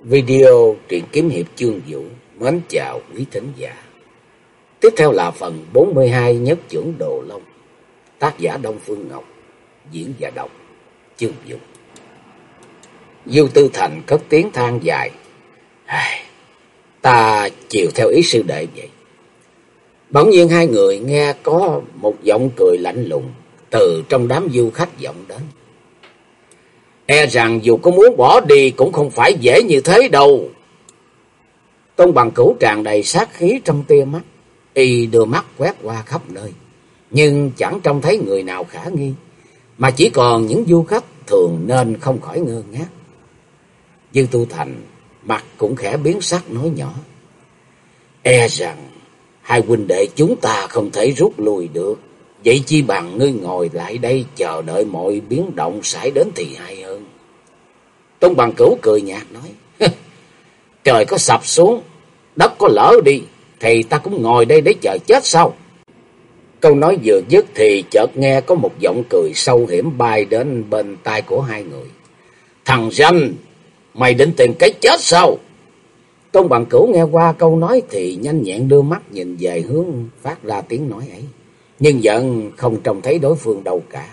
Video truyện kiếm hiệp chương vũ mến chào quý thính giả. Tiếp theo là phần 42 nhất trưởng Đồ Long. Tác giả Đông Phương Ngọc, diễn giả đọc chương vũ. Dư Tư Thành cất tiếng than dài. Ta chiều theo ý sư đệ vậy. Bỗng nhiên hai người nghe có một giọng cười lạnh lùng từ trong đám du khách vọng đến. E rằng dù có muốn bỏ đi cũng không phải dễ như thế đâu. Tôn bằng cửu tràn đầy sát khí trong tia mắt. Y đưa mắt quét qua khắp nơi. Nhưng chẳng trông thấy người nào khả nghi. Mà chỉ còn những du khách thường nên không khỏi ngơ ngác. Dư Tu Thành mặt cũng khẽ biến sắc nói nhỏ. E rằng hai huynh đệ chúng ta không thể rút lui được. Vậy chi bằng ngươi ngồi lại đây chờ đợi mọi biến động xảy đến thì hay hơn. Tôn Bằng Cửu cười nhạt nói. Trời có sập xuống, đất có lỡ đi, thì ta cũng ngồi đây để chờ chết sao? Câu nói vừa dứt thì chợt nghe có một giọng cười sâu hiểm bay đến bên tai của hai người. Thằng danh mày định tìm cái chết sao? Tôn Bằng Cửu nghe qua câu nói thì nhanh nhẹn đưa mắt nhìn về hướng phát ra tiếng nói ấy. Nhưng giận không trông thấy đối phương đâu cả.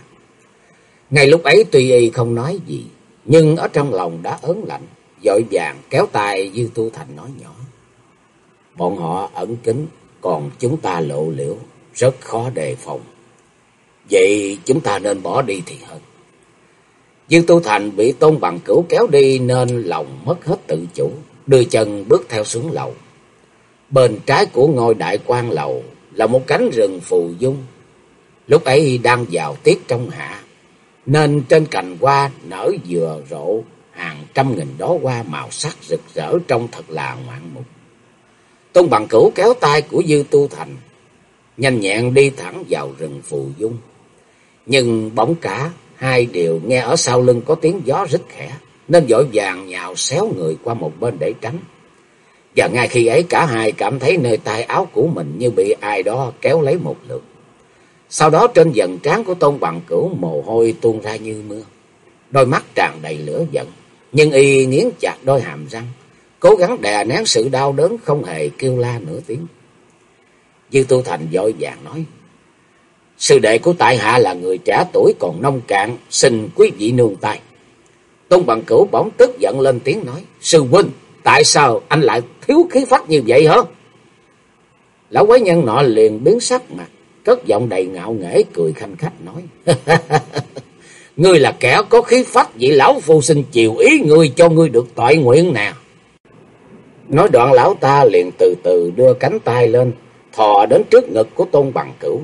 Ngay lúc ấy tuy y không nói gì, nhưng ở trong lòng đã ớn lạnh, dội vàng kéo tay Dư Tu Thành nói nhỏ. Bọn họ ẩn kín, còn chúng ta lộ liễu, rất khó đề phòng. Vậy chúng ta nên bỏ đi thì hơn. Dư Tu Thành bị Tôn Bằng Cửu kéo đi nên lòng mất hết tự chủ, đưa chân bước theo xuống lầu. Bên trái của ngôi đại quan lầu là một cánh rừng phù dung. Lúc ấy đang vào tiết trong hạ, nên trên cành hoa nở vừa rộ hàng trăm nghìn đó hoa màu sắc rực rỡ trông thật là ngoạn mục. Tôn Bằng Cửu kéo tay của Dư Tu Thành, nhanh nhẹn đi thẳng vào rừng phù dung. Nhưng bỗng cả hai đều nghe ở sau lưng có tiếng gió rít khẽ, nên vội vàng nhào xéo người qua một bên để tránh. Và ngay khi ấy cả hai cảm thấy nơi tay áo của mình như bị ai đó kéo lấy một lượt. Sau đó trên dần trán của Tôn Bằng Cửu mồ hôi tuôn ra như mưa. Đôi mắt tràn đầy lửa giận, nhưng y nghiến chặt đôi hàm răng, cố gắng đè nén sự đau đớn không hề kêu la nửa tiếng. Dư Tu Thành vội vàng nói, Sư đệ của tại hạ là người trẻ tuổi còn nông cạn, xin quý vị nương tay. Tôn Bằng Cửu bỗng tức giận lên tiếng nói, Sư huynh, tại sao anh lại thiếu khí phách như vậy hả? Lão quái nhân nọ liền biến sắc mặt, cất giọng đầy ngạo nghễ cười khanh khách nói. ngươi là kẻ có khí phách, vậy lão phu xin chiều ý ngươi cho ngươi được tội nguyện nè. Nói đoạn lão ta liền từ từ đưa cánh tay lên, thò đến trước ngực của tôn bằng cửu.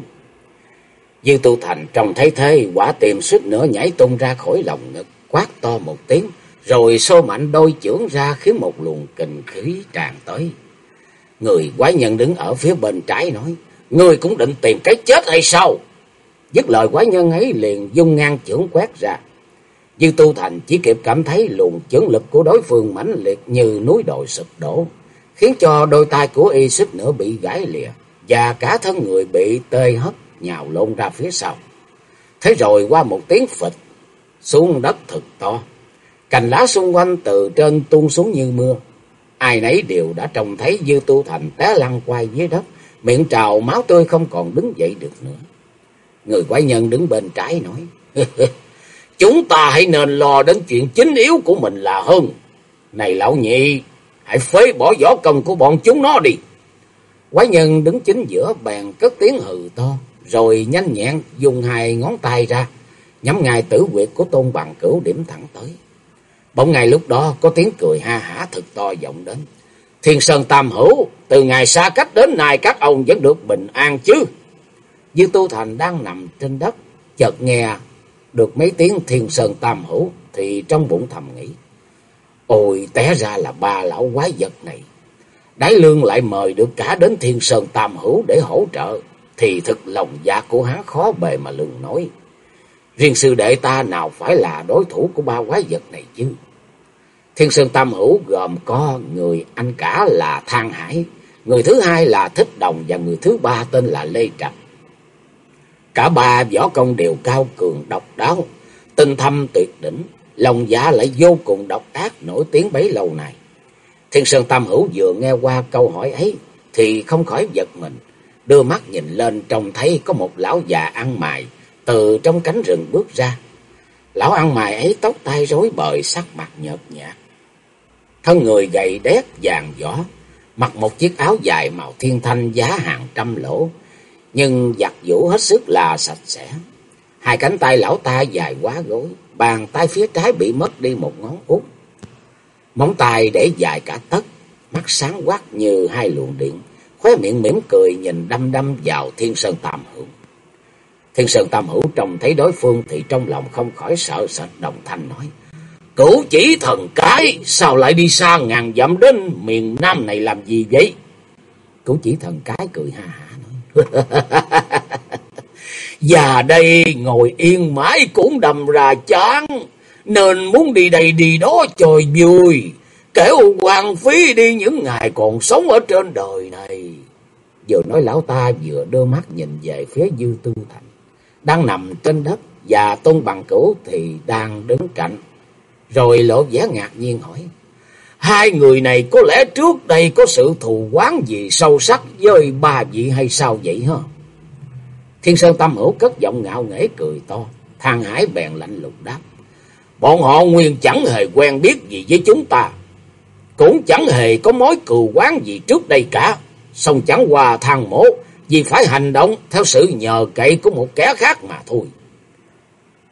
Dư tu thành trông thấy thế, quả tìm suýt nữa nhảy tung ra khỏi lòng ngực, quát to một tiếng, rồi xô mạnh đôi chưởng ra khiến một luồng kình khí tràn tới. Người quái nhân đứng ở phía bên trái nói, Ngươi cũng định tìm cái chết hay sao? Dứt lời quái nhân ấy liền dung ngang chưởng quét ra. Dư Tu Thành chỉ kịp cảm thấy luồng chưởng lực của đối phương mãnh liệt như núi đồi sụp đổ, khiến cho đôi tay của y xích nữa bị gãy lìa, và cả thân người bị tê hất nhào lộn ra phía sau. Thế rồi qua một tiếng phịch, xuống đất thật to. Cành lá xung quanh từ trên tuôn xuống như mưa. Ai nấy đều đã trông thấy Dư Tu Thành té lăn quay dưới đất, miệng trào máu tươi không còn đứng dậy được nữa. Người quái nhân đứng bên trái nói, chúng ta hãy nên lo đến chuyện chính yếu của mình là hơn. Này lão nhị, hãy phế bỏ võ công của bọn chúng nó đi. Quái nhân đứng chính giữa bàn cất tiếng hừ to, rồi nhanh nhẹn dùng hai ngón tay ra, nhắm ngay tử quyệt của tôn bằng cửu điểm thẳng tới. Bỗng ngày lúc đó có tiếng cười ha hả thật to vọng đến. Thiên Sơn Tam Hữu, từ ngày xa cách đến nay các ông vẫn được bình an chứ. Dư Tu Thành đang nằm trên đất, chợt nghe được mấy tiếng Thiên Sơn Tam Hữu, thì trong bụng thầm nghĩ. Ôi, té ra là ba lão quái vật này. Đái lương lại mời được cả đến Thiên Sơn Tam Hữu để hỗ trợ, thì thực lòng dạ của hắn khó bề mà lường nói. Riêng sư đệ ta nào phải là đối thủ của ba quái vật này chứ? Thiên Sơn Tam Hữu gồm có người anh cả là Thang Hải, người thứ hai là Thích Đồng và người thứ ba tên là Lê Trạch. Cả ba võ công đều cao cường độc đáo, tinh thâm tuyệt đỉnh, lòng dạ lại vô cùng độc ác nổi tiếng bấy lâu này. Thiên Sơn Tam Hữu vừa nghe qua câu hỏi ấy thì không khỏi giật mình, đưa mắt nhìn lên trông thấy có một lão già ăn mày từ trong cánh rừng bước ra. Lão ăn mày ấy tóc tai rối bời, sắc mặt nhợt nhạt. Thân người gầy đét vàng gió, mặc một chiếc áo dài màu thiên thanh giá hàng trăm lỗ, nhưng giặt vũ hết sức là sạch sẽ. Hai cánh tay lão ta dài quá gối, bàn tay phía trái bị mất đi một ngón út. Móng tay để dài cả tấc, mắt sáng quắc như hai luồng điện, khóe miệng mỉm cười nhìn đăm đăm vào Thiên Sơn Tam Hữu. Thiên Sơn Tam Hữu trông thấy đối phương thì trong lòng không khỏi sợ sệt đồng thanh nói. Cửu chỉ thần cái, sao lại đi xa ngàn dặm đến miền Nam này làm gì vậy? Cửu chỉ thần cái cười ha hả nói. Và đây ngồi yên mãi cũng đầm ra chán, nên muốn đi đây đi đó trời vui, kẻo hoàng phí đi những ngày còn sống ở trên đời này. Vừa nói lão ta vừa đưa mắt nhìn về phía Dư Tư Thành, đang nằm trên đất và Tôn Bằng Cửu thì đang đứng cạnh. Rồi lộ vẻ ngạc nhiên hỏi, hai người này có lẽ trước đây có sự thù oán gì sâu sắc với ba vị hay sao vậy hả? Thiên Sơn Tâm Hữu cất giọng ngạo nghễ cười to, Thang Hải bèn lạnh lùng đáp. Bọn họ nguyên chẳng hề quen biết gì với chúng ta, cũng chẳng hề có mối cừu oán gì trước đây cả. Xong chẳng qua thang mổ vì phải hành động theo sự nhờ cậy của một kẻ khác mà thôi.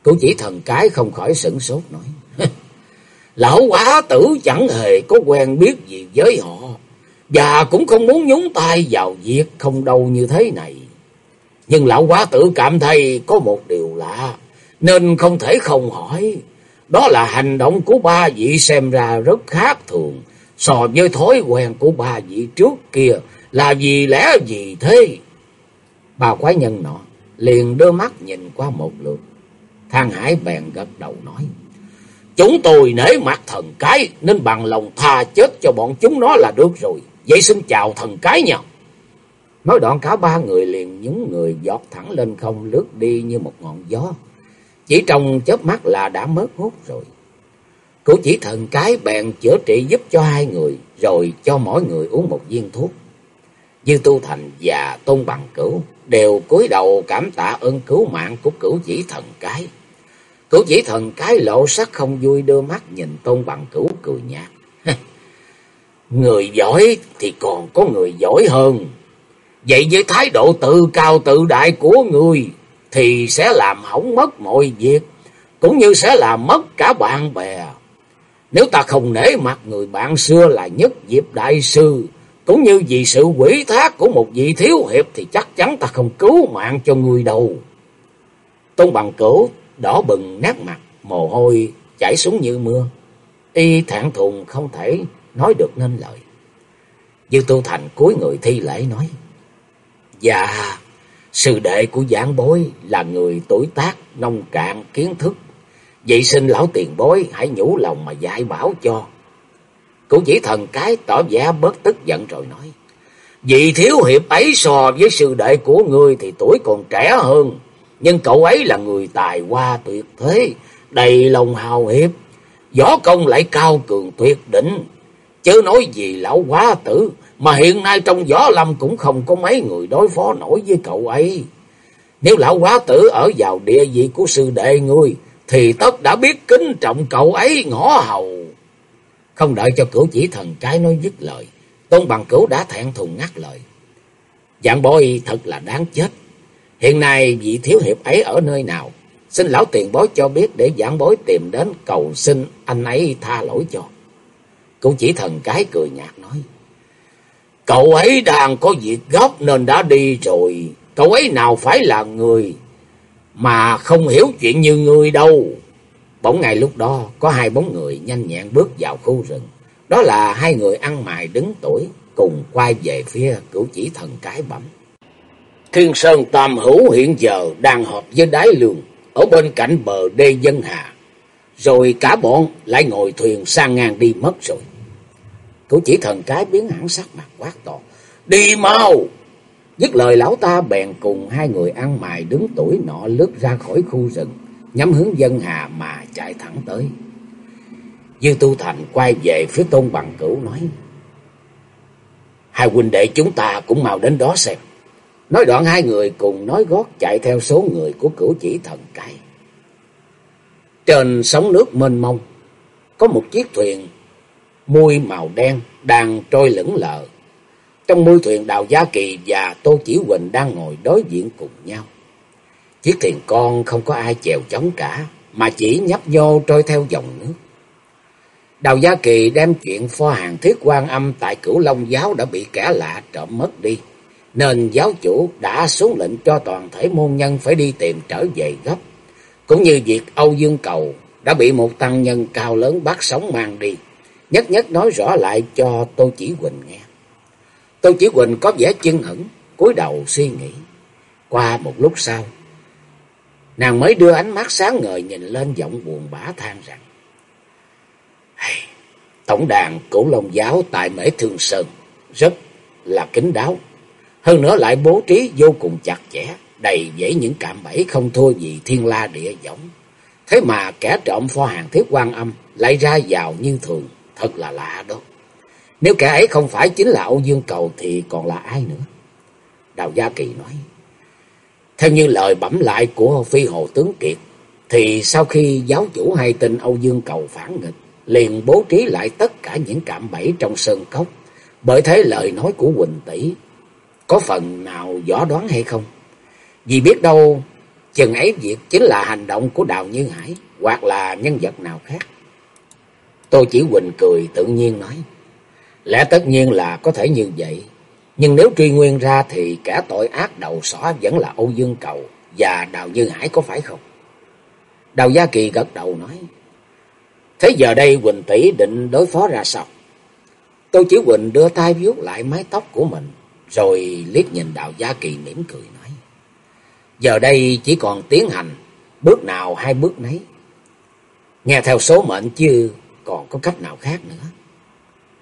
Cửu chỉ thần cái không khỏi sửng sốt nói. Lão quá tử chẳng hề có quen biết gì với họ. Và cũng không muốn nhúng tay vào việc không đâu như thế này. Nhưng lão quá tử cảm thấy có một điều lạ. Nên không thể không hỏi. Đó là hành động của ba vị xem ra rất khác thường. So với thói quen của ba vị trước kia là vì lẽ gì thế? Bà quái nhân nọ liền đưa mắt nhìn qua một lượt. Thang Hải bèn gật đầu nói. Chúng tôi nể mặt thần cái nên bằng lòng tha chết cho bọn chúng nó là được rồi. Vậy xin chào thần cái nhau Nói đoạn cả ba người liền những người giọt thẳng lên không lướt đi như một ngọn gió. Chỉ trong chớp mắt là đã mất hút rồi. Cô chỉ thần cái bèn chữa trị giúp cho hai người, rồi cho mỗi người uống một viên thuốc. Dư Tu Thành và Tôn Bằng Cửu đều cúi đầu cảm tạ ơn cứu mạng của cửu chỉ thần cái. Cửu chỉ thần cái lộ sắc không vui đưa mắt nhìn Tôn Bằng Cửu cười nhạt. người giỏi thì còn có người giỏi hơn. Vậy với thái độ tự cao tự đại của người thì sẽ làm hỏng mất mọi việc, cũng như sẽ làm mất cả bạn bè. Nếu ta không nể mặt người bạn xưa là nhất diệp đại sư, cũng như vì sự quỷ thác của một vị thiếu hiệp thì chắc chắn ta không cứu mạng cho người đâu. Tôn bằng cửu đỏ bừng nát mặt, mồ hôi chảy xuống như mưa. Y thản thùng không thể nói được nên lời. Dư Tu Thành cúi người thi lễ nói. Dạ, sư đệ của giảng bối là người tuổi tác, nông cạn, kiến thức. Vậy xin lão tiền bối hãy nhủ lòng mà dạy bảo cho. Cũng chỉ thần cái tỏ vẻ bớt tức giận rồi nói. Vị thiếu hiệp ấy so với sư đệ của ngươi thì tuổi còn trẻ hơn. Nhưng cậu ấy là người tài hoa tuyệt thế, đầy lòng hào hiệp. Võ công lại cao cường tuyệt đỉnh. Chứ nói gì lão quá tử, mà hiện nay trong võ lâm cũng không có mấy người đối phó nổi với cậu ấy. Nếu lão quá tử ở vào địa vị của sư đệ ngươi, thì tất đã biết kính trọng cậu ấy ngõ hầu. Không đợi cho cửu chỉ thần cái nói dứt lời, Tôn Bằng Cửu đã thẹn thùng ngắt lời. Dạng bôi thật là đáng chết. Hiện nay vị thiếu hiệp ấy ở nơi nào? Xin lão tiền bối cho biết để giảng bối tìm đến cầu xin anh ấy tha lỗi cho. Cửu chỉ thần cái cười nhạt nói. Cậu ấy đang có việc gấp nên đã đi rồi. Cậu ấy nào phải là người mà không hiểu chuyện như người đâu. Bỗng ngày lúc đó, có hai bóng người nhanh nhẹn bước vào khu rừng. Đó là hai người ăn mài đứng tuổi cùng quay về phía cửu chỉ thần cái bẩm. Thiên Sơn Tam Hữu hiện giờ đang họp với Đái lường ở bên cạnh bờ đê dân hà. Rồi cả bọn lại ngồi thuyền sang ngang đi mất rồi. Cửu chỉ thần cái biến hẳn sắc mặt quát to. Đi mau! Dứt lời lão ta bèn cùng hai người ăn mài đứng tuổi nọ lướt ra khỏi khu rừng, nhắm hướng dân hà mà chạy thẳng tới. Dư Tu Thành quay về phía Tôn Bằng Cửu nói, Hai huynh đệ chúng ta cũng mau đến đó xem. Nói đoạn hai người cùng nói gót chạy theo số người của cửu chỉ thần cai. Trên sóng nước mênh mông, có một chiếc thuyền mui màu đen đang trôi lững lờ. Trong môi thuyền Đào Gia Kỳ và Tô Chỉ Huỳnh đang ngồi đối diện cùng nhau. Chiếc thuyền con không có ai chèo chống cả, mà chỉ nhấp nhô trôi theo dòng nước. Đào Gia Kỳ đem chuyện pho hàng thiết quan âm tại cửu Long giáo đã bị kẻ lạ trộm mất đi, nên giáo chủ đã xuống lệnh cho toàn thể môn nhân phải đi tìm trở về gấp. Cũng như việc Âu Dương Cầu đã bị một tăng nhân cao lớn bắt sống mang đi, nhất nhất nói rõ lại cho Tô Chỉ Quỳnh nghe. Tô Chỉ Quỳnh có vẻ chân hững, cúi đầu suy nghĩ. Qua một lúc sau, nàng mới đưa ánh mắt sáng ngời nhìn lên giọng buồn bã than rằng Tổng đàn Cửu Long Giáo tại Mễ Thương Sơn rất là kín đáo. Hơn nữa lại bố trí vô cùng chặt chẽ, đầy dẫy những cạm bẫy không thua gì thiên la địa võng. Thế mà kẻ trộm pho hàng thiết quan âm lại ra vào như thường, thật là lạ đó. Nếu kẻ ấy không phải chính là Âu Dương Cầu thì còn là ai nữa? Đào Gia Kỳ nói. Theo như lời bẩm lại của Phi Hồ Tướng Kiệt, thì sau khi giáo chủ hay tin Âu Dương Cầu phản nghịch, liền bố trí lại tất cả những cạm bẫy trong sơn cốc. Bởi thế lời nói của Quỳnh Tỷ có phần nào rõ đoán hay không? Vì biết đâu chừng ấy việc chính là hành động của Đào Như Hải hoặc là nhân vật nào khác. Tôi chỉ Huỳnh cười tự nhiên nói. Lẽ tất nhiên là có thể như vậy. Nhưng nếu truy nguyên ra thì cả tội ác đầu xỏ vẫn là Âu Dương Cầu và Đào Như Hải có phải không? Đào Gia Kỳ gật đầu nói. Thế giờ đây Quỳnh tỷ định đối phó ra sao? Tô Chỉ Quỳnh đưa tay vuốt lại mái tóc của mình, rồi liếc nhìn Đào Gia Kỳ mỉm cười nói. Giờ đây chỉ còn tiến hành, bước nào hai bước nấy. Nghe theo số mệnh chứ còn có cách nào khác nữa.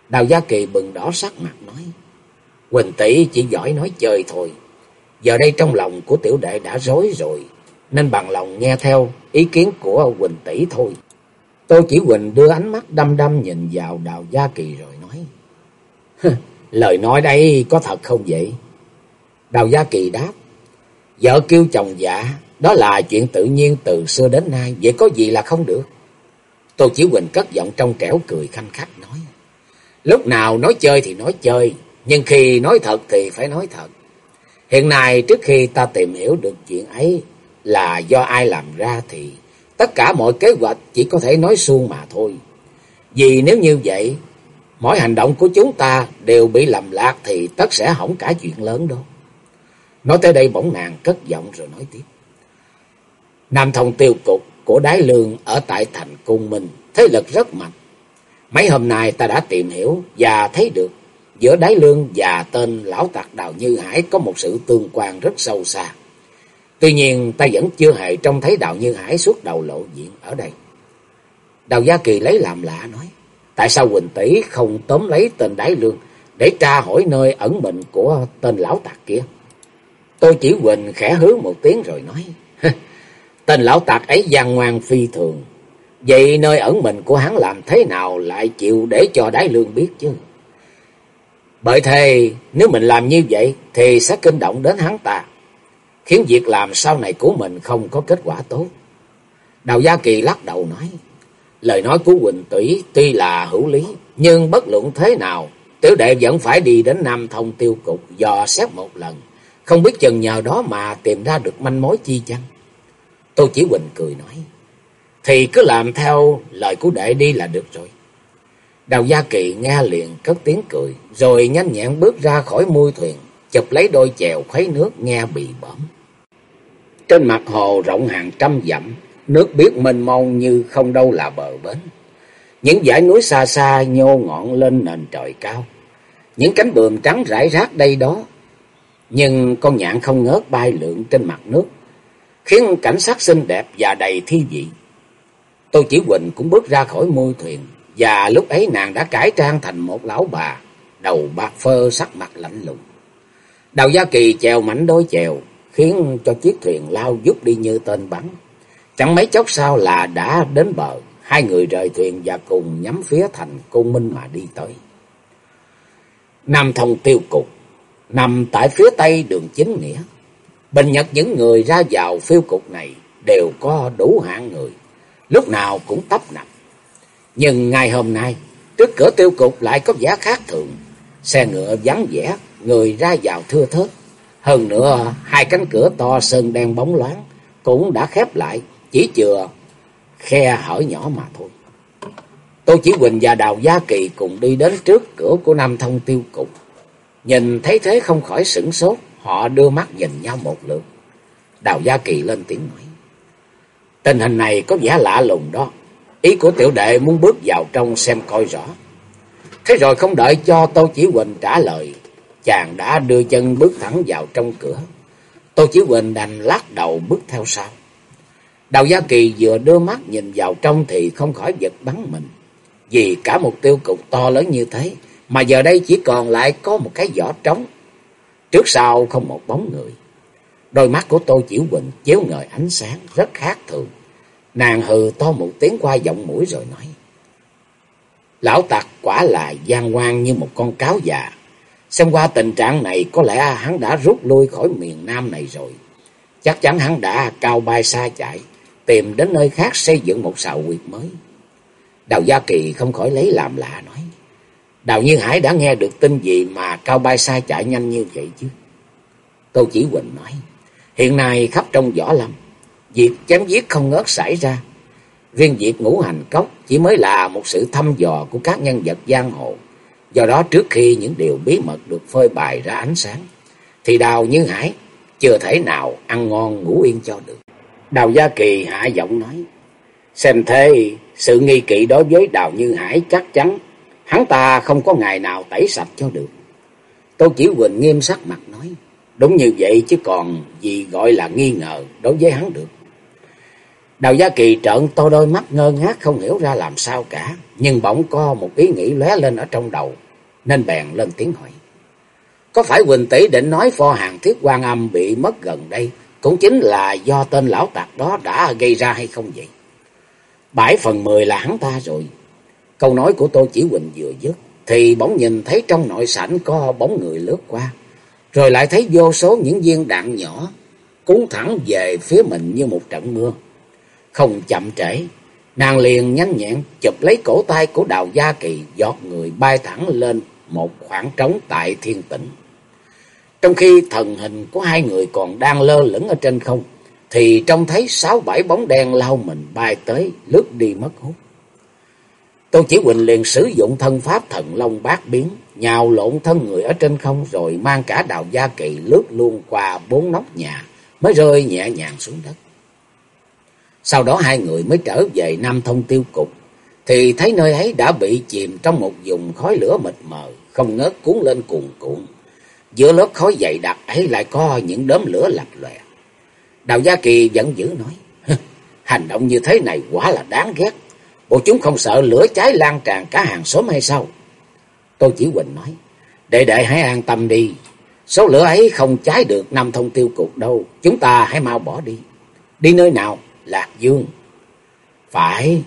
Đào Gia Kỳ bừng đỏ sắc mặt nói. Quỳnh tỷ chỉ giỏi nói chơi thôi. Giờ đây trong lòng của tiểu đệ đã rối rồi, nên bằng lòng nghe theo ý kiến của Quỳnh tỷ thôi. Tô Chỉ quỳnh đưa ánh mắt đăm đăm nhìn vào Đào Gia Kỳ rồi nói. Lời nói đây có thật không vậy? Đào Gia Kỳ đáp. Vợ kêu chồng giả, đó là chuyện tự nhiên từ xưa đến nay, vậy có gì là không được? Tô Chỉ Quỳnh cất giọng trong trẻo cười khanh khách nói. Lúc nào nói chơi thì nói chơi, nhưng khi nói thật thì phải nói thật. Hiện nay trước khi ta tìm hiểu được chuyện ấy là do ai làm ra thì Tất cả mọi kế hoạch chỉ có thể nói suông mà thôi. Vì nếu như vậy, mỗi hành động của chúng ta đều bị lầm lạc thì tất sẽ hỏng cả chuyện lớn đó. Nói tới đây bỗng nàng cất giọng rồi nói tiếp. Nam thông tiêu cục của Đái Lương ở tại thành Cung Minh, thế lực rất mạnh. Mấy hôm nay ta đã tìm hiểu và thấy được giữa Đái Lương và tên lão tặc Đào Như Hải có một sự tương quan rất sâu xa. Tuy nhiên ta vẫn chưa hề trông thấy Đào Như Hải suốt đầu lộ diện ở đây. Đào Gia Kỳ lấy làm lạ nói. Tại sao Quỳnh Tỷ không tóm lấy tên Đái Lương để tra hỏi nơi ẩn mình của tên lão tặc kia? Tôi chỉ Quỳnh khẽ hứa một tiếng rồi nói. tên lão tặc ấy gian ngoan phi thường. Vậy nơi ẩn mình của hắn làm thế nào lại chịu để cho Đái Lương biết chứ? Bởi thế nếu mình làm như vậy thì sẽ kinh động đến hắn ta khiến việc làm sau này của mình không có kết quả tốt. Đào Gia Kỳ lắc đầu nói, lời nói của Quỳnh Tủy tuy là hữu lý, nhưng bất luận thế nào, tiểu đệ vẫn phải đi đến Nam Thông tiêu cục dò xét một lần, không biết chừng nhờ đó mà tìm ra được manh mối chi chăng. Tô Chỉ Quỳnh cười nói, thì cứ làm theo lời của đệ đi là được rồi. Đào Gia Kỳ nghe liền cất tiếng cười, rồi nhanh nhẹn bước ra khỏi mui thuyền, chụp lấy đôi chèo khuấy nước nghe bị bẩm. Trên mặt hồ rộng hàng trăm dặm, nước biếc mênh mông như không đâu là bờ bến. Những dãy núi xa xa nhô ngọn lên nền trời cao. Những cánh bườm trắng rải rác đây đó. Nhưng con nhạn không ngớt bay lượn trên mặt nước, khiến cảnh sắc xinh đẹp và đầy thi vị. Tô Chỉ Huỳnh cũng bước ra khỏi môi thuyền, và lúc ấy nàng đã cải trang thành một lão bà, đầu bạc phơ sắc mặt lạnh lùng. Đào Gia Kỳ chèo mảnh đôi chèo, khiến cho chiếc thuyền lao giúp đi như tên bắn. Chẳng mấy chốc sau là đã đến bờ, hai người rời thuyền và cùng nhắm phía thành Côn Minh mà đi tới. Nam Thông Tiêu Cục, nằm tại phía tây đường chính nghĩa. Bình nhật những người ra vào phiêu cục này đều có đủ hạng người, lúc nào cũng tấp nập. Nhưng ngày hôm nay, trước cửa tiêu cục lại có vẻ khác thường. Xe ngựa vắng vẻ, người ra vào thưa thớt. Hơn nữa, hai cánh cửa to sơn đen bóng loáng cũng đã khép lại, chỉ chừa khe hở nhỏ mà thôi. Tô Chỉ Huỳnh và Đào Gia Kỳ cùng đi đến trước cửa của Nam Thông Tiêu Cục. Nhìn thấy thế không khỏi sửng sốt, họ đưa mắt nhìn nhau một lượt. Đào Gia Kỳ lên tiếng nói. Tình hình này có vẻ lạ lùng đó. Ý của tiểu đệ muốn bước vào trong xem coi rõ. Thế rồi không đợi cho Tô Chỉ Huỳnh trả lời, chàng đã đưa chân bước thẳng vào trong cửa. Tô Chỉ Huỳnh đành lắc đầu bước theo sau. Đào Gia Kỳ vừa đưa mắt nhìn vào trong thì không khỏi giật bắn mình. Vì cả một tiêu cục to lớn như thế, mà giờ đây chỉ còn lại có một cái vỏ trống. Trước sau không một bóng người. Đôi mắt của Tô Chỉ Quỳnh chiếu ngời ánh sáng rất khác thường. Nàng hừ to một tiếng qua giọng mũi rồi nói. Lão tặc quả là gian ngoan như một con cáo già. Xem qua tình trạng này có lẽ hắn đã rút lui khỏi miền Nam này rồi. Chắc chắn hắn đã cao bay xa chạy, tìm đến nơi khác xây dựng một sào quyệt mới. Đào Gia Kỳ không khỏi lấy làm lạ nói. Đào Như Hải đã nghe được tin gì mà cao bay xa chạy nhanh như vậy chứ? Tô Chỉ Huỳnh nói. Hiện nay khắp trong võ lâm, việc chém giết không ngớt xảy ra. Riêng việc ngũ hành cốc chỉ mới là một sự thăm dò của các nhân vật giang hồ. Do đó trước khi những điều bí mật được phơi bày ra ánh sáng, thì Đào Như Hải chưa thể nào ăn ngon ngủ yên cho được. Đào Gia Kỳ hạ giọng nói, xem thế sự nghi kỵ đối với Đào Như Hải chắc chắn hắn ta không có ngày nào tẩy sạch cho được. Tô Chỉ Huỳnh nghiêm sắc mặt nói, đúng như vậy chứ còn gì gọi là nghi ngờ đối với hắn được. Đào Gia Kỳ trợn to đôi mắt ngơ ngác không hiểu ra làm sao cả, nhưng bỗng có một ý nghĩ lóe lên ở trong đầu, nên bèn lên tiếng hỏi. Có phải Quỳnh Tỷ định nói pho hàng thiết quan âm bị mất gần đây, cũng chính là do tên lão tạc đó đã gây ra hay không vậy? Bảy phần mười là hắn ta rồi. Câu nói của Tô Chỉ Huỳnh vừa dứt, thì bỗng nhìn thấy trong nội sảnh có bóng người lướt qua, rồi lại thấy vô số những viên đạn nhỏ cuốn thẳng về phía mình như một trận mưa. Không chậm trễ, nàng liền nhanh nhẹn chụp lấy cổ tay của Đào Gia Kỳ giọt người bay thẳng lên một khoảng trống tại thiên tịnh. Trong khi thần hình của hai người còn đang lơ lửng ở trên không, thì trông thấy sáu bảy bóng đen lao mình bay tới, lướt đi mất hút. Tô Chỉ Huỳnh liền sử dụng thân pháp thần long bát biến, nhào lộn thân người ở trên không rồi mang cả đào gia kỳ lướt luôn qua bốn nóc nhà, mới rơi nhẹ nhàng xuống đất. Sau đó hai người mới trở về Nam Thông Tiêu Cục, thì thấy nơi ấy đã bị chìm trong một vùng khói lửa mịt mờ, không ngớt cuốn lên cuồn cuộn. Giữa lớp khói dày đặc ấy lại có những đốm lửa lập lòe. Đào Gia Kỳ giận dữ nói, hành động như thế này quả là đáng ghét. Bộ chúng không sợ lửa cháy lan tràn cả hàng xóm hay sao? Tôi chỉ Quỳnh nói, đệ đệ hãy an tâm đi. Số lửa ấy không cháy được năm Thông Tiêu Cục đâu. Chúng ta hãy mau bỏ đi. Đi nơi nào? Lạc Dương. Phải,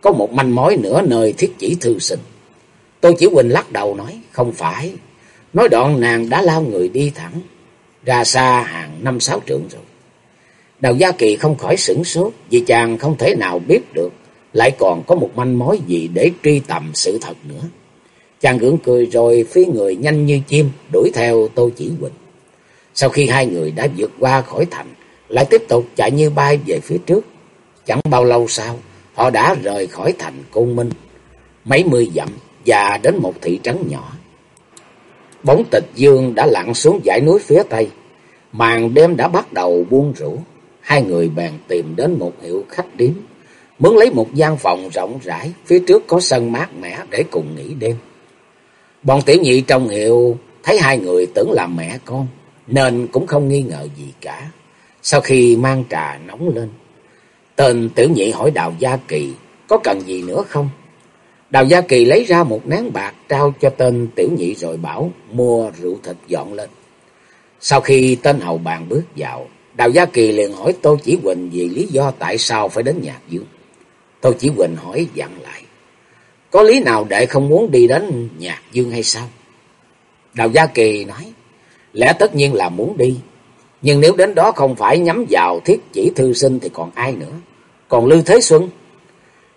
có một manh mối nữa nơi thiết chỉ thư sinh. Tôi chỉ Quỳnh lắc đầu nói, không phải. Nói đoạn nàng đã lao người đi thẳng, ra xa hàng năm sáu trượng rồi. Đào Gia Kỳ không khỏi sửng sốt, vì chàng không thể nào biết được, lại còn có một manh mối gì để truy tầm sự thật nữa. Chàng gượng cười rồi phía người nhanh như chim, đuổi theo Tô Chỉ Quỳnh. Sau khi hai người đã vượt qua khỏi thành, lại tiếp tục chạy như bay về phía trước. Chẳng bao lâu sau, họ đã rời khỏi thành Côn Minh, mấy mươi dặm và đến một thị trấn nhỏ. Bóng tịch dương đã lặn xuống dãy núi phía tây, màn đêm đã bắt đầu buông rủ. Hai người bèn tìm đến một hiệu khách điếm, muốn lấy một gian phòng rộng rãi, phía trước có sân mát mẻ để cùng nghỉ đêm. Bọn tiểu nhị trong hiệu thấy hai người tưởng là mẹ con, nên cũng không nghi ngờ gì cả. Sau khi mang trà nóng lên, tên tiểu nhị hỏi Đào Gia Kỳ có cần gì nữa không? Đào Gia Kỳ lấy ra một nén bạc trao cho tên tiểu nhị rồi bảo mua rượu thịt dọn lên. Sau khi tên hầu bàn bước vào, Đào Gia Kỳ liền hỏi Tô Chỉ Huỳnh vì lý do tại sao phải đến Nhạc Dương. Tô Chỉ Huỳnh hỏi dặn lại. Có lý nào đệ không muốn đi đến Nhạc Dương hay sao? Đào Gia Kỳ nói, lẽ tất nhiên là muốn đi. Nhưng nếu đến đó không phải nhắm vào thiết chỉ thư sinh thì còn ai nữa. Còn Lưu Thế Xuân.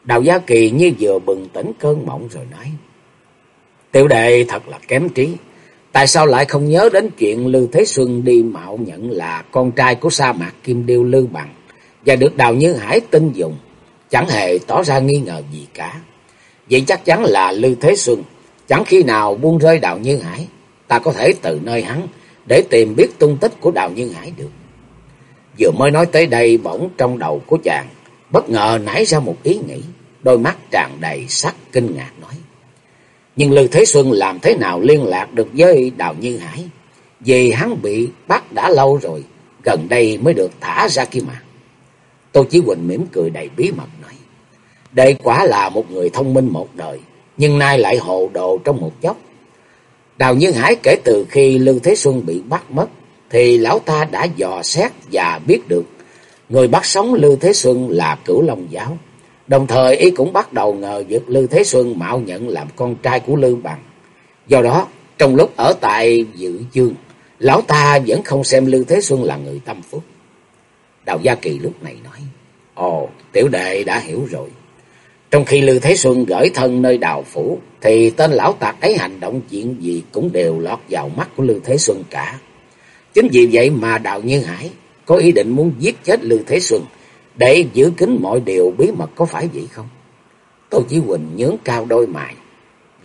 Đào Gia Kỳ như vừa bừng tỉnh cơn mộng rồi nói. Tiểu đệ thật là kém trí. Tại sao lại không nhớ đến chuyện Lưu Thế Xuân đi mạo nhận là con trai của sa mạc Kim Điêu Lưu Bằng và được Đào Như Hải tin dùng, chẳng hề tỏ ra nghi ngờ gì cả. Vậy chắc chắn là Lưu Thế Xuân, chẳng khi nào buông rơi Đào Như Hải, ta có thể từ nơi hắn để tìm biết tung tích của Đào Như Hải được. Vừa mới nói tới đây bỗng trong đầu của chàng, bất ngờ nảy ra một ý nghĩ, đôi mắt tràn đầy sắc kinh ngạc nói. Nhưng Lưu Thế Xuân làm thế nào liên lạc được với Đào Như Hải? Vì hắn bị bắt đã lâu rồi, gần đây mới được thả ra kia mà. Tô Chí Quỳnh mỉm cười đầy bí mật nói. Đây quả là một người thông minh một đời, nhưng nay lại hồ đồ trong một chốc. Đào Như Hải kể từ khi Lưu Thế Xuân bị bắt mất, thì lão ta đã dò xét và biết được người bắt sống Lưu Thế Xuân là cửu Long Giáo. Đồng thời y cũng bắt đầu ngờ vực Lưu Thế Xuân mạo nhận làm con trai của Lưu Bằng. Do đó, trong lúc ở tại Dự Dương, lão ta vẫn không xem Lưu Thế Xuân là người tâm phúc. Đào Gia Kỳ lúc này nói, Ồ, tiểu đệ đã hiểu rồi. Trong khi Lưu Thế Xuân gửi thân nơi đào phủ, thì tên lão tạc ấy hành động chuyện gì cũng đều lọt vào mắt của Lưu Thế Xuân cả. Chính vì vậy mà Đào Như Hải có ý định muốn giết chết Lưu Thế Xuân, để giữ kín mọi điều bí mật có phải vậy không? Tô Chí Quỳnh nhướng cao đôi mày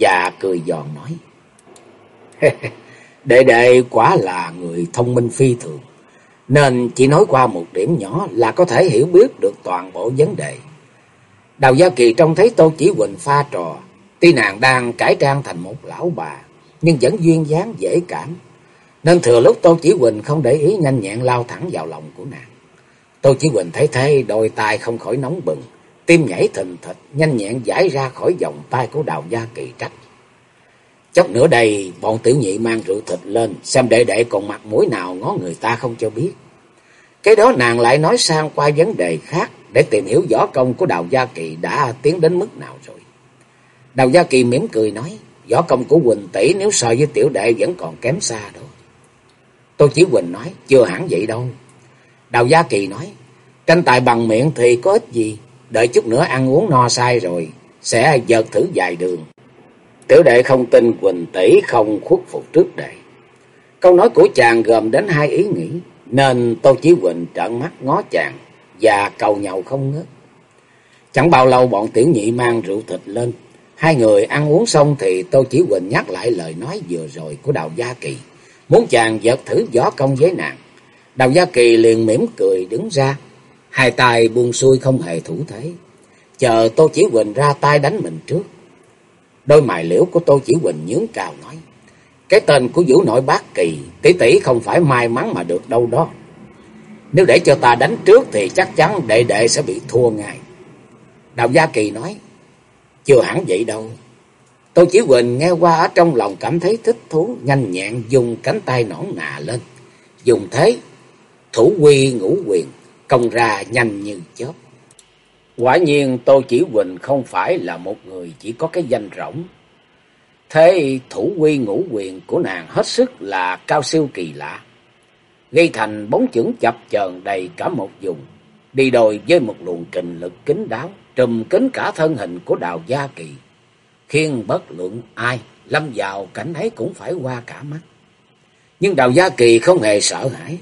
và cười giòn nói. đệ đệ quả là người thông minh phi thường, nên chỉ nói qua một điểm nhỏ là có thể hiểu biết được toàn bộ vấn đề. Đào Gia Kỳ trông thấy Tô Chí Quỳnh pha trò, tuy nàng đang cải trang thành một lão bà, nhưng vẫn duyên dáng dễ cảm, nên thừa lúc Tô chỉ Quỳnh không để ý nhanh nhẹn lao thẳng vào lòng của nàng. Tô chỉ Quỳnh thấy thế, đôi tay không khỏi nóng bừng, tim nhảy thình thịch, nhanh nhẹn giải ra khỏi vòng tay của Đào Gia Kỳ trách. Chốc nữa đây, bọn tiểu nhị mang rượu thịt lên, xem đệ đệ còn mặt mũi nào ngó người ta không cho biết. Cái đó nàng lại nói sang qua vấn đề khác, để tìm hiểu võ công của Đào Gia Kỳ đã tiến đến mức nào rồi. Đào Gia Kỳ mỉm cười nói, võ công của Quỳnh tỷ nếu so với tiểu đệ vẫn còn kém xa đâu. Tô Chí Quỳnh nói, chưa hẳn vậy đâu. Đào Gia Kỳ nói, tranh tài bằng miệng thì có ích gì, đợi chút nữa ăn uống no say rồi, sẽ dợt thử dài đường. Tiểu đệ không tin Quỳnh tỷ không khuất phục trước đệ. Câu nói của chàng gồm đến hai ý nghĩ, nên Tô Chí Quỳnh trợn mắt ngó chàng và cầu nhau không ngớt. Chẳng bao lâu bọn tiểu nhị mang rượu thịt lên. Hai người ăn uống xong thì Tô Chí Quỳnh nhắc lại lời nói vừa rồi của Đào Gia Kỳ. Muốn chàng giật thử gió công với nàng. Đào Gia Kỳ liền mỉm cười đứng ra. Hai tay buông xuôi không hề thủ thế. Chờ Tô Chỉ huỳnh ra tay đánh mình trước. Đôi mày liễu của Tô Chỉ huỳnh nhướng cao nói. Cái tên của Vũ Nội Bác Kỳ, tỷ tỷ không phải may mắn mà được đâu đó. Nếu để cho ta đánh trước thì chắc chắn đệ đệ sẽ bị thua ngay. Đào Gia Kỳ nói. Chưa hẳn vậy đâu. Tô Chỉ Quỳnh nghe qua ở trong lòng cảm thấy thích thú, nhanh nhẹn dùng cánh tay nõn nà lên. Dùng thế, thủ quy ngũ quyền, công ra nhanh như chớp. Quả nhiên Tô Chỉ Quỳnh không phải là một người chỉ có cái danh rỗng. Thế thủ quy ngũ quyền của nàng hết sức là cao siêu kỳ lạ. Gây thành bóng chưởng chập chờn đầy cả một vùng, đi đôi với một luồng kình lực kín đáo, trùm kín cả thân hình của đào gia kỳ khiên bất luận ai lâm vào cảnh ấy cũng phải qua cả mắt. Nhưng Đào Gia Kỳ không hề sợ hãi.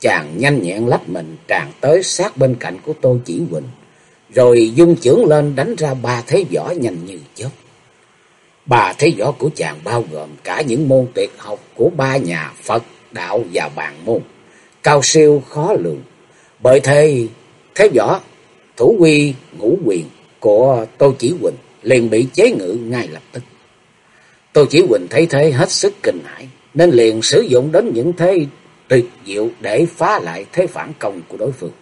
Chàng nhanh nhẹn lách mình tràn tới sát bên cạnh của Tô Chỉ Huỳnh. Rồi dung chưởng lên đánh ra ba thế võ nhanh như chớp. Ba thế võ của chàng bao gồm cả những môn tuyệt học của ba nhà Phật, Đạo và Bàn môn. Cao siêu khó lường. Bởi thế, thế võ, thủ quy, ngũ quyền của Tô Chỉ Huỳnh liền bị chế ngự ngay lập tức. Tô Chỉ Huỳnh thấy thế hết sức kinh hãi, nên liền sử dụng đến những thế tuyệt diệu để phá lại thế phản công của đối phương.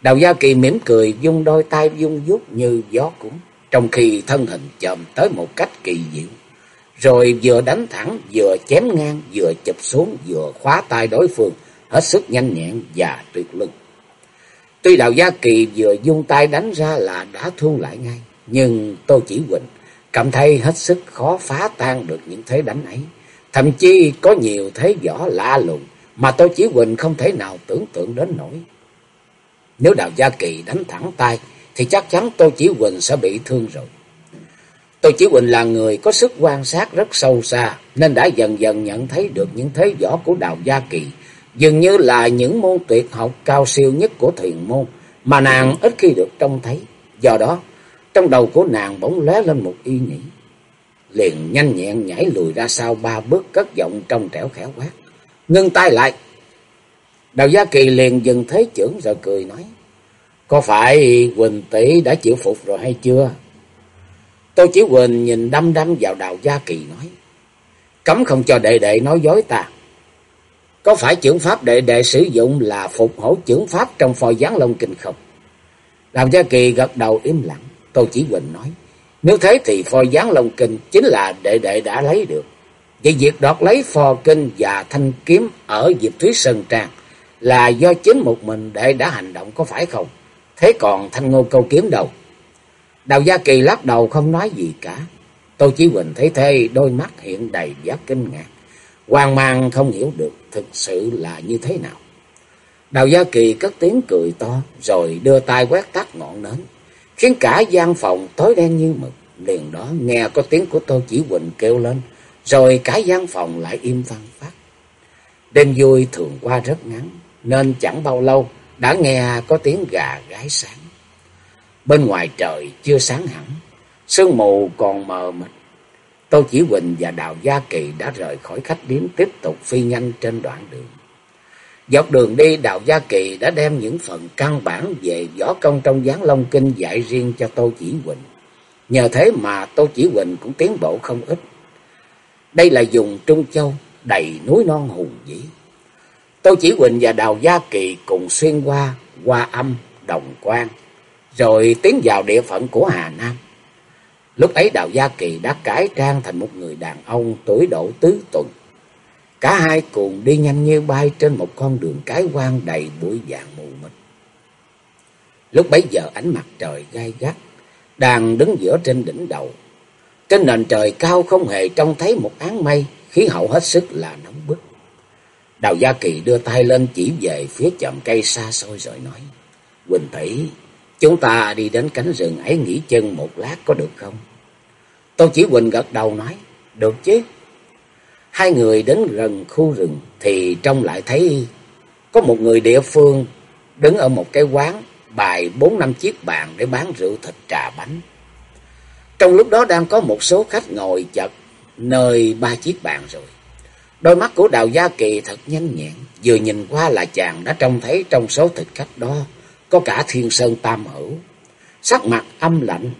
Đào Gia Kỳ mỉm cười, dung đôi tay dung dút như gió cuốn, trong khi thân hình chậm tới một cách kỳ diệu. Rồi vừa đánh thẳng, vừa chém ngang, vừa chụp xuống, vừa khóa tay đối phương, hết sức nhanh nhẹn và tuyệt lực. Tuy Đào Gia Kỳ vừa dung tay đánh ra là đã thu lại ngay, nhưng Tô Chỉ Huỳnh cảm thấy hết sức khó phá tan được những thế đánh ấy. Thậm chí có nhiều thế võ lạ lùng mà Tô Chỉ Huỳnh không thể nào tưởng tượng đến nổi. Nếu Đào Gia Kỳ đánh thẳng tay thì chắc chắn Tô Chỉ Huỳnh sẽ bị thương rồi. Tô Chỉ Huỳnh là người có sức quan sát rất sâu xa nên đã dần dần nhận thấy được những thế võ của Đào Gia Kỳ dường như là những môn tuyệt học cao siêu nhất của thiền môn mà nàng ít khi được trông thấy. Do đó, trong đầu của nàng bỗng lóe lên một ý nghĩ. Liền nhanh nhẹn nhảy lùi ra sau ba bước cất giọng trong trẻo khéo quát. Ngưng tay lại. Đào Gia Kỳ liền dừng thế trưởng rồi cười nói. Có phải Quỳnh tỷ đã chịu phục rồi hay chưa? tôi chỉ Quỳnh nhìn đăm đăm vào Đào Gia Kỳ nói. Cấm không cho đệ đệ nói dối ta. Có phải trưởng pháp đệ đệ sử dụng là phục hổ trưởng pháp trong phò gián long kinh không? Đào Gia Kỳ gật đầu im lặng. Tô chỉ huỳnh nói. Nếu thế thì pho gián long kinh chính là đệ đệ đã lấy được. Vậy việc đoạt lấy pho kinh và thanh kiếm ở Diệp Thúy Sơn Trang là do chính một mình đệ đã hành động có phải không? Thế còn thanh ngô câu kiếm đâu? Đào Gia Kỳ lắc đầu không nói gì cả. Tô Chí Huỳnh thấy thế, đôi mắt hiện đầy vẻ kinh ngạc. Hoàng mang không hiểu được thực sự là như thế nào. Đào Gia Kỳ cất tiếng cười to, rồi đưa tay quét tắt ngọn nến. Khiến cả gian phòng tối đen như mực. Liền đó nghe có tiếng của Tô Chỉ Huỳnh kêu lên. Rồi cả gian phòng lại im vang phát. Đêm vui thường qua rất ngắn. Nên chẳng bao lâu đã nghe có tiếng gà gái sáng. Bên ngoài trời chưa sáng hẳn, sương mù còn mờ mịt. Tô Chỉ Huỳnh và Đào Gia Kỳ đã rời khỏi khách điếm tiếp tục phi nhanh trên đoạn đường. Dọc đường đi, Đào Gia Kỳ đã đem những phần căn bản về võ công trong gián Long Kinh dạy riêng cho Tô Chỉ Huỳnh. Nhờ thế mà Tô Chỉ Huỳnh cũng tiến bộ không ít. Đây là vùng Trung Châu, đầy núi non hùng vĩ. Tô Chỉ Huỳnh và Đào Gia Kỳ cùng xuyên qua, qua âm, đồng quan, rồi tiến vào địa phận của Hà Nam. Lúc ấy Đào Gia Kỳ đã cải trang thành một người đàn ông tuổi độ tứ tuần. Cả hai cùng đi nhanh như bay trên một con đường cái quan đầy bụi vàng mù mịt. Lúc bấy giờ ánh mặt trời gai gắt, đang đứng giữa trên đỉnh đầu. Trên nền trời cao không hề trông thấy một áng mây, khí hậu hết sức là nóng bức. Đào Gia Kỳ đưa tay lên chỉ về phía chậm cây xa xôi rồi nói. Quỳnh tỷ chúng ta đi đến cánh rừng ấy nghỉ chân một lát có được không? Tô Chỉ Quỳnh gật đầu nói. Được chứ. Hai người đến gần khu rừng thì trông lại thấy có một người địa phương đứng ở một cái quán bài bốn năm chiếc bàn để bán rượu thịt trà bánh. Trong lúc đó đang có một số khách ngồi chật nơi ba chiếc bàn rồi. Đôi mắt của Đào Gia Kỳ thật nhanh nhẹn, vừa nhìn qua là chàng đã trông thấy trong số thịt khách đó có cả Thiên Sơn Tam Hữu. Sắc mặt âm lạnh,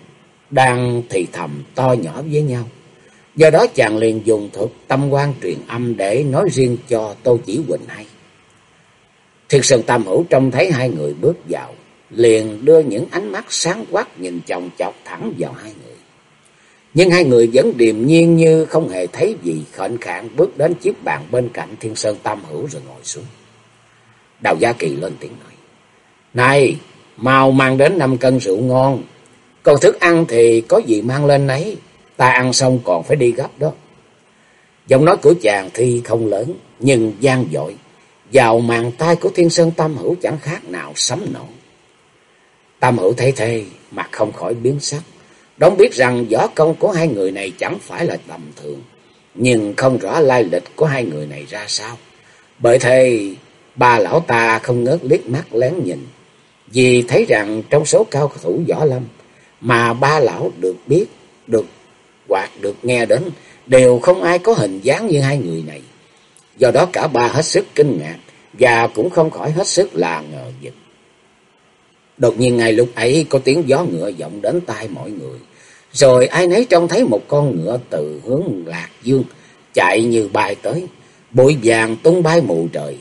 đang thì thầm to nhỏ với nhau. Do đó chàng liền dùng thuật tâm quan truyền âm để nói riêng cho Tô Chỉ Huỳnh hay. Thiên Sơn Tam Hữu trông thấy hai người bước vào, liền đưa những ánh mắt sáng quắc nhìn chồng chọc thẳng vào hai người. Nhưng hai người vẫn điềm nhiên như không hề thấy gì khệnh khạng bước đến chiếc bàn bên cạnh Thiên Sơn Tam Hữu rồi ngồi xuống. Đào Gia Kỳ lên tiếng nói. Này, mau mang đến năm cân rượu ngon. Còn thức ăn thì có gì mang lên nấy. Ta ăn xong còn phải đi gấp đó. Giọng nói của chàng thì không lớn, nhưng gian dội. Vào màn tay của Thiên Sơn Tam Hữu chẳng khác nào sấm nổ. Tam Hữu thấy thế, mặt không khỏi biến sắc. Đón biết rằng võ công của hai người này chẳng phải là tầm thường, nhưng không rõ lai lịch của hai người này ra sao. Bởi thế, ba lão ta không ngớt liếc mắt lén nhìn, vì thấy rằng trong số cao thủ võ lâm mà ba lão được biết, được quạt được nghe đến, đều không ai có hình dáng như hai người này. Do đó cả ba hết sức kinh ngạc và cũng không khỏi hết sức là ngờ vực. Đột nhiên ngay lúc ấy có tiếng gió ngựa vọng đến tai mọi người. Rồi ai nấy trông thấy một con ngựa từ hướng Lạc Dương chạy như bay tới. Bụi vàng tung bay mù trời.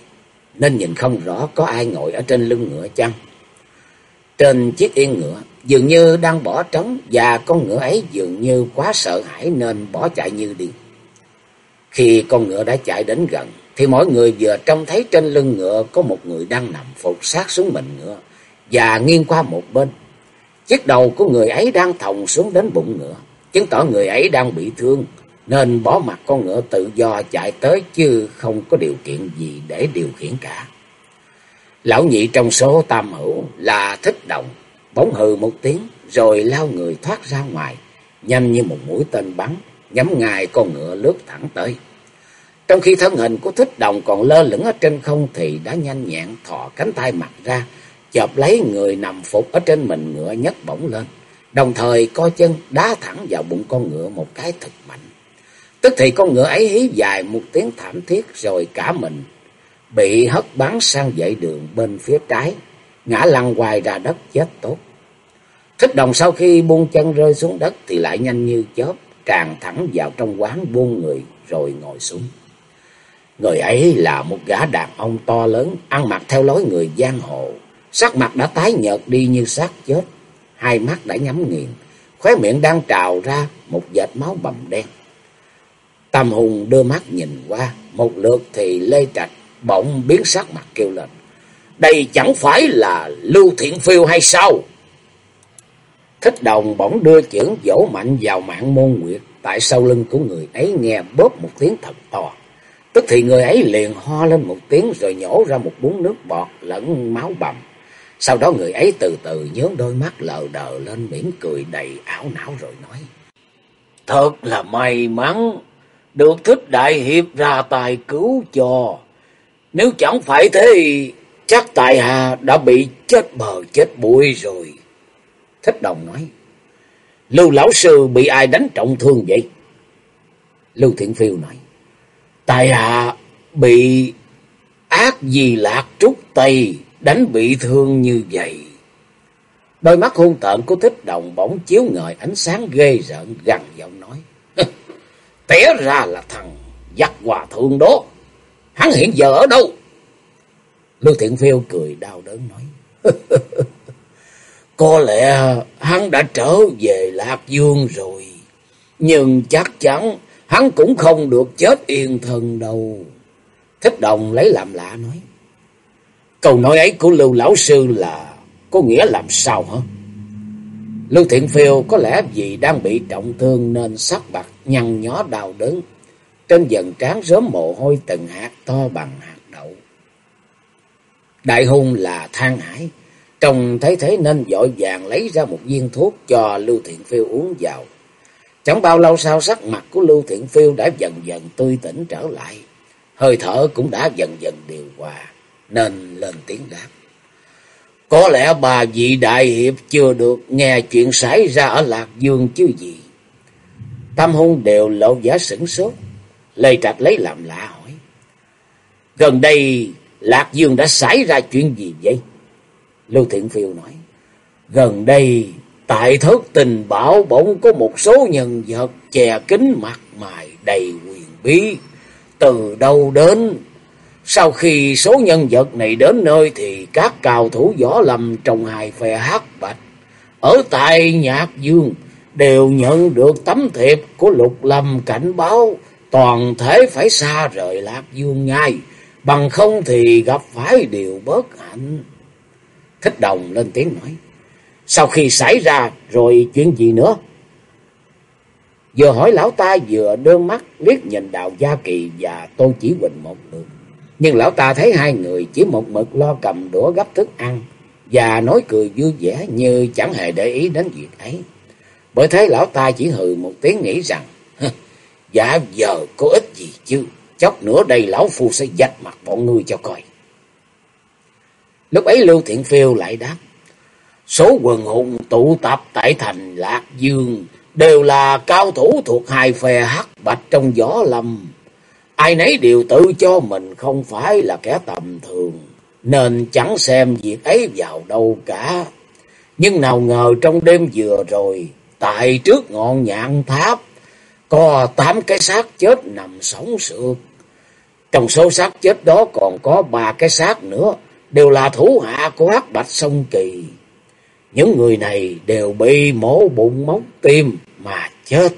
Nên nhìn không rõ có ai ngồi ở trên lưng ngựa chăng. Trên chiếc yên ngựa dường như đang bỏ trống và con ngựa ấy dường như quá sợ hãi nên bỏ chạy như điên. Khi con ngựa đã chạy đến gần thì mọi người vừa trông thấy trên lưng ngựa có một người đang nằm phục sát xuống mình ngựa và nghiêng qua một bên. Chiếc đầu của người ấy đang thòng xuống đến bụng ngựa, chứng tỏ người ấy đang bị thương nên bỏ mặt con ngựa tự do chạy tới chứ không có điều kiện gì để điều khiển cả. Lão nhị trong số tam hữu là thích động, bóng hừ một tiếng rồi lao người thoát ra ngoài, nhanh như một mũi tên bắn, nhắm ngay con ngựa lướt thẳng tới. Trong khi thân hình của thích đồng còn lơ lửng ở trên không thì đã nhanh nhẹn thò cánh tay mặt ra, chộp lấy người nằm phục ở trên mình ngựa nhấc bổng lên, đồng thời co chân đá thẳng vào bụng con ngựa một cái thật mạnh. Tức thì con ngựa ấy hí dài một tiếng thảm thiết rồi cả mình bị hất bắn sang dãy đường bên phía trái, ngã lăn hoài ra đất chết tốt. Thích đồng sau khi buông chân rơi xuống đất thì lại nhanh như chớp, tràn thẳng vào trong quán buông người rồi ngồi xuống. Người ấy là một gã đàn ông to lớn, ăn mặc theo lối người giang hồ. Sắc mặt đã tái nhợt đi như xác chết, hai mắt đã nhắm nghiền, khóe miệng đang trào ra một vệt máu bầm đen. Tam Hùng đưa mắt nhìn qua, một lượt thì Lê Trạch bỗng biến sắc mặt kêu lên. Đây chẳng phải là Lưu Thiện Phiêu hay sao? Thích đồng bỗng đưa chưởng vỗ mạnh vào mạng môn nguyệt, tại sau lưng của người ấy nghe bóp một tiếng thật to. Tức thì người ấy liền ho lên một tiếng rồi nhổ ra một bún nước bọt lẫn máu bầm. Sau đó người ấy từ từ nhướng đôi mắt lờ đờ lên mỉm cười đầy ảo não rồi nói. Thật là may mắn, được thích đại hiệp ra tài cứu cho. Nếu chẳng phải thế, chắc tại hạ đã bị chết bờ chết bụi rồi. Thích đồng nói. Lưu lão sư bị ai đánh trọng thương vậy? Lưu Thiện Phiêu nói. Tại hạ bị ác gì lạc trúc tây đánh bị thương như vậy. Đôi mắt hung tợn của thích đồng bỗng chiếu ngời ánh sáng ghê rợn, gằn giọng nói. Té ra là thằng giặc hòa thượng đó. Hắn hiện giờ ở đâu? Lưu Thiện Phiêu cười đau đớn nói. Có lẽ hắn đã trở về Lạc Dương rồi. Nhưng chắc chắn hắn cũng không được chết yên thân đâu. Thích đồng lấy làm lạ nói. Câu nói ấy của Lưu Lão Sư là có nghĩa làm sao hả? Lưu Thiện Phiêu có lẽ vì đang bị trọng thương nên sắc bạc nhăn nhó đau đớn. Trên dần trán rớm mồ hôi từng hạt to bằng hạt. Đại hung là than hải. Trông thấy thế nên vội vàng lấy ra một viên thuốc cho Lưu Thiện Phiêu uống vào. Chẳng bao lâu sau sắc mặt của Lưu Thiện Phiêu đã dần dần tươi tỉnh trở lại. Hơi thở cũng đã dần dần điều hòa, nên lên tiếng đáp. Có lẽ bà vị đại hiệp chưa được nghe chuyện xảy ra ở Lạc Dương chứ gì. Tam hung đều lộ giá sửng sốt. Lê Trạch lấy làm lạ hỏi. Gần đây Lạc Dương đã xảy ra chuyện gì vậy? Lưu Thiện Phiêu nói. Gần đây tại thất tình bảo bỗng có một số nhân vật chè kính mặt mày đầy quyền bí. Từ đâu đến? Sau khi số nhân vật này đến nơi thì các cao thủ võ lâm trong hai phe hát bạch ở tại Nhạc Dương đều nhận được tấm thiệp của Lục Lâm cảnh báo toàn thể phải xa rời Lạc Dương ngay, bằng không thì gặp phải điều bất hạnh. Thích đồng lên tiếng nói. Sau khi xảy ra rồi chuyện gì nữa? Vừa hỏi lão ta vừa đơn mắt liếc nhìn Đào Gia Kỳ và Tô Chỉ Huỳnh một lượt. Nhưng lão ta thấy hai người chỉ một mực lo cầm đũa gấp thức ăn và nói cười vui vẻ như chẳng hề để ý đến việc ấy. Bởi thế lão ta chỉ hừ một tiếng nghĩ rằng Dạ giờ có ích gì chứ Chốc nữa đây lão phu sẽ dạch mặt bọn ngươi cho coi Lúc ấy Lưu Thiện Phiêu lại đáp Số quần hùng tụ tập tại thành Lạc Dương đều là cao thủ thuộc hai phe hắc bạch trong gió lâm. Ai nấy đều tự cho mình không phải là kẻ tầm thường, nên chẳng xem việc ấy vào đâu cả. Nhưng nào ngờ trong đêm vừa rồi, tại trước ngọn nhạn tháp, có tám cái xác chết nằm sống sượt. Trong số xác chết đó còn có ba cái xác nữa, đều là thủ hạ của hắc bạch sông kỳ. Những người này đều bị mổ bụng móng tim mà chết.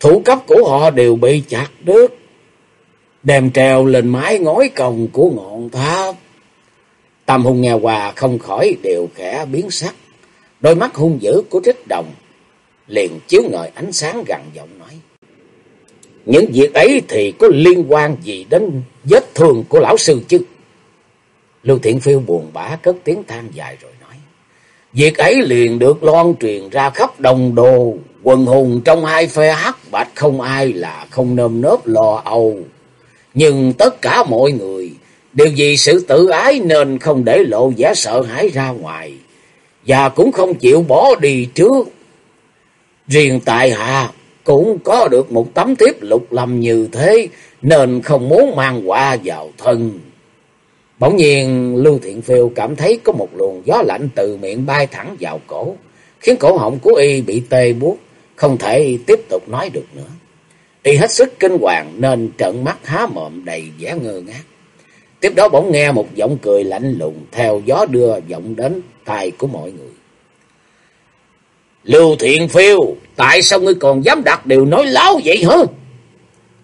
Thủ cấp của họ đều bị chặt đứt, đem treo lên mái ngói còng của ngọn tháp. Tâm hung nghe hòa không khỏi đều khẽ biến sắc. Đôi mắt hung dữ của trích đồng liền chiếu ngời ánh sáng gằn giọng nói. Những việc ấy thì có liên quan gì đến vết thương của lão sư chứ? Lưu Thiện Phiêu buồn bã cất tiếng than dài rồi nói. Việc ấy liền được loan truyền ra khắp đồng đồ. Quần hùng trong hai phe hắc bạch không ai là không nơm nớp lo âu. Nhưng tất cả mọi người đều vì sự tự ái nên không để lộ vẻ sợ hãi ra ngoài. Và cũng không chịu bỏ đi trước. Riêng tại hạ cũng có được một tấm thiếp lục lâm như thế nên không muốn mang quả vào thân. Bỗng nhiên Lưu Thiện Phiêu cảm thấy có một luồng gió lạnh từ miệng bay thẳng vào cổ, khiến cổ họng của y bị tê buốt, không thể tiếp tục nói được nữa. Y hết sức kinh hoàng nên trợn mắt há mồm đầy vẻ ngơ ngác. Tiếp đó bỗng nghe một giọng cười lạnh lùng theo gió đưa vọng đến tai của mọi người. Lưu Thiện Phiêu, tại sao ngươi còn dám đặt điều nói láo vậy hả?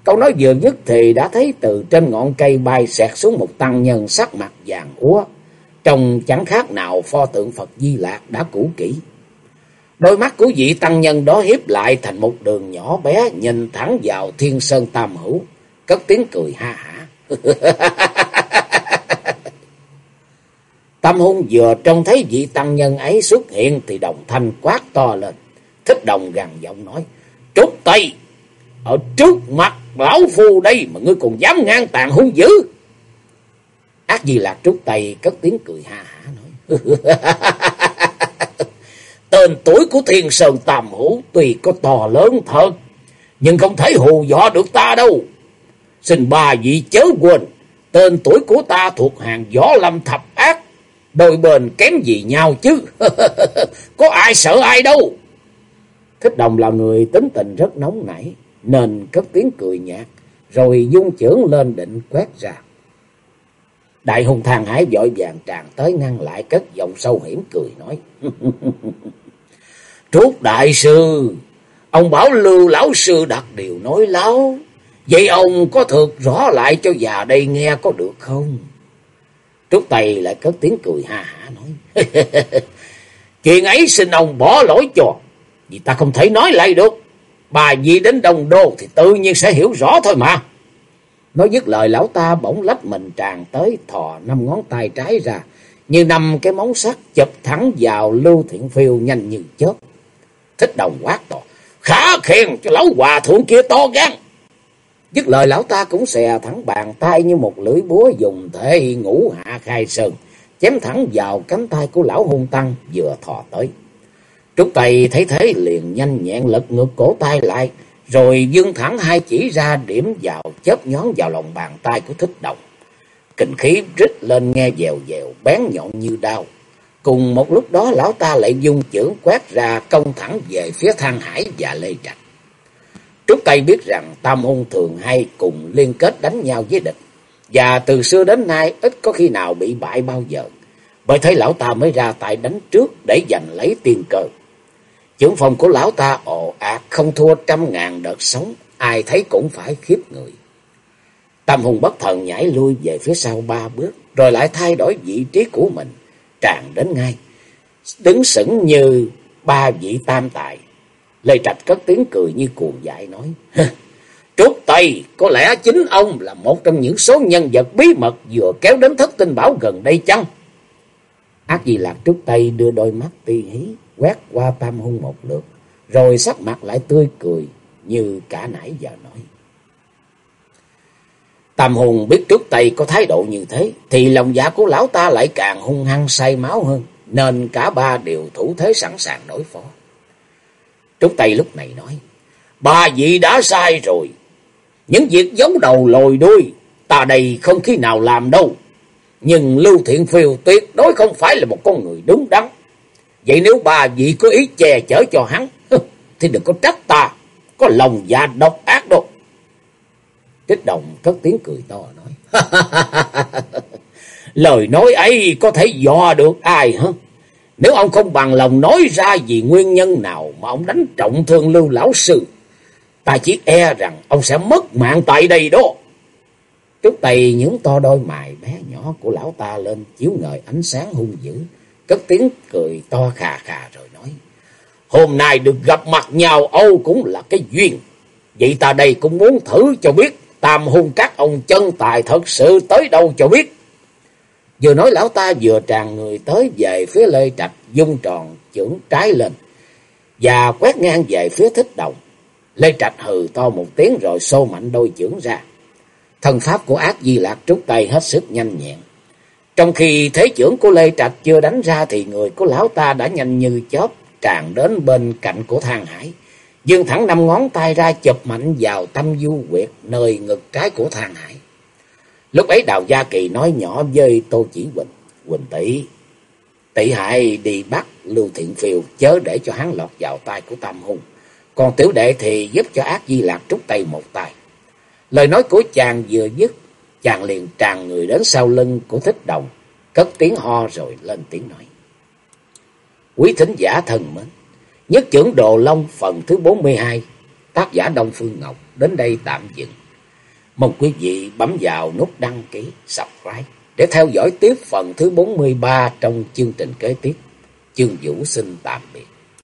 Câu nói vừa dứt thì đã thấy từ trên ngọn cây bay xẹt xuống một tăng nhân sắc mặt vàng úa. Trông chẳng khác nào pho tượng Phật Di Lạc đã cũ kỹ. Đôi mắt của vị tăng nhân đó hiếp lại thành một đường nhỏ bé nhìn thẳng vào thiên sơn tam hữu. Cất tiếng cười ha hả. Tâm hung vừa trông thấy vị tăng nhân ấy xuất hiện thì đồng thanh quát to lên. Thích đồng gằn giọng nói. Trúc Tây! Ở trước mặt lão phu đây mà ngươi còn dám ngang tàn hung dữ. Ác gì lạc Trúc Tây cất tiếng cười ha hả nói. Tên tuổi của thiên sơn tam hữu tuy có to lớn thật. Nhưng không thể hù dọa được ta đâu. Xin bà vị chớ quên. Tên tuổi của ta thuộc hàng võ lâm thập ác Đôi bên kém gì nhau chứ. Có ai sợ ai đâu. Thích đồng là người tính tình rất nóng nảy. Nên cất tiếng cười nhạt. Rồi dung trưởng lên định quét ra. Đại hùng thang hải vội vàng tràn tới ngăn lại cất giọng sâu hiểm cười nói. Trúc đại sư, ông bảo lưu lão sư đặt điều nói láo. Vậy ông có thực rõ lại cho già đây nghe có được không? Trúc Tây lại cất tiếng cười ha hả, nói. Chuyện ấy xin ông bỏ lỗi cho. Vì ta không thể nói lại được. Bà gì đến đồng đô thì tự nhiên sẽ hiểu rõ thôi mà. Nói dứt lời, lão ta bỗng lách mình tràn tới thò năm ngón tay trái ra. Như năm cái móng sắt chụp thẳng vào lưu thiện phiêu nhanh như chớp. Thích đồng quát to. Khá khen cho lão hòa thượng kia to gan. Dứt lời lão ta cũng xè thẳng bàn tay như một lưỡi búa dùng thể ngũ hạ khai sơn, chém thẳng vào cánh tay của lão hung tăng vừa thò tới. Trúc Tây thấy thế liền nhanh nhẹn lật ngược cổ tay lại, rồi dương thẳng hai chỉ ra điểm vào chớp nhón vào lòng bàn tay của thích đồng. Kinh khí rít lên nghe dèo dèo, bén nhọn như đao. Cùng một lúc đó lão ta lại dung chưởng quét ra công thẳng về phía Thang Hải và Lê Trạch. Trúc Tây biết rằng Tam Hung thường hay cùng liên kết đánh nhau với địch. Và từ xưa đến nay, ít có khi nào bị bại bao giờ. Bởi thế lão ta mới ra tay đánh trước để giành lấy tiên cơ. Chưởng phòng của lão ta, ồ ạt không thua trăm ngàn đợt sống. Ai thấy cũng phải khiếp người. Tam Hùng bất thần nhảy lui về phía sau ba bước. Rồi lại thay đổi vị trí của mình. Tràn đến ngay. Đứng sững như ba vị tam tài Lê Trạch cất tiếng cười như cuồng dại nói. Trúc Tây, có lẽ chính ông là một trong những số nhân vật bí mật vừa kéo đến thất tinh bảo gần đây chăng? Ác Di Lạc Trúc Tây đưa đôi mắt ti hí, quét qua tam hung một lượt, rồi sắc mặt lại tươi cười như cả nãy giờ nói. Tam hùng biết trước Tây có thái độ như thế, thì lòng dạ của lão ta lại càng hung hăng say máu hơn, nên cả ba đều thủ thế sẵn sàng đối phó. Trúc Tây lúc này nói. Bà vị đã sai rồi. Những việc giấu đầu lồi đuôi. Ta đây không khi nào làm đâu. Nhưng Lưu Thiện Phiêu tuyệt đối không phải là một con người đúng đắn. Vậy nếu bà vị có ý che chở cho hắn. Thì đừng có trách ta. Có lòng dạ độc ác đâu. Trích đồng cất tiếng cười to nói. Lời nói ấy có thể dò được ai hả? Nếu ông không bằng lòng nói ra vì nguyên nhân nào mà ông đánh trọng thương lưu lão sư, ta chỉ e rằng ông sẽ mất mạng tại đây đó. Trúc Tây những to đôi mày bé nhỏ của lão ta lên chiếu ngời ánh sáng hung dữ, cất tiếng cười to khà khà rồi nói. Hôm nay được gặp mặt nhau Âu cũng là cái duyên. Vậy ta đây cũng muốn thử cho biết tam hung các ông chân tài thật sự tới đâu cho biết. Vừa nói lão ta vừa tràn người tới về phía Lê Trạch, dung tròn chưởng trái lên, và quét ngang về phía thích đồng. Lê Trạch hừ to một tiếng rồi xô mạnh đôi chưởng ra. Thần pháp của ác di lạc trút tay hết sức nhanh nhẹn. Trong khi thế trưởng của Lê Trạch chưa đánh ra thì người của lão ta đã nhanh như chớp tràn đến bên cạnh của thang hải. Dương thẳng năm ngón tay ra chụp mạnh vào tâm du quyệt nơi ngực trái của thang hải. Lúc ấy Đào Gia Kỳ nói nhỏ với Tô Chỉ quỳnh quỳnh tỷ tỷ hại đi bắt Lưu Thiện Phiêu chớ để cho hắn lọt vào tay của Tam Hùng. Còn tiểu đệ thì giúp cho ác di lạc trút tay một tay. Lời nói của chàng vừa dứt, chàng liền tràn người đến sau lưng của thích đồng, cất tiếng ho rồi lên tiếng nói. Quý thính giả thân mến, nhất trưởng Đồ Long phần thứ 42, tác giả Đông Phương Ngọc đến đây tạm dừng. Mong quý vị bấm vào nút đăng ký, subscribe để theo dõi tiếp phần thứ 43 trong chương trình kế tiếp. Chương Vũ xin tạm biệt.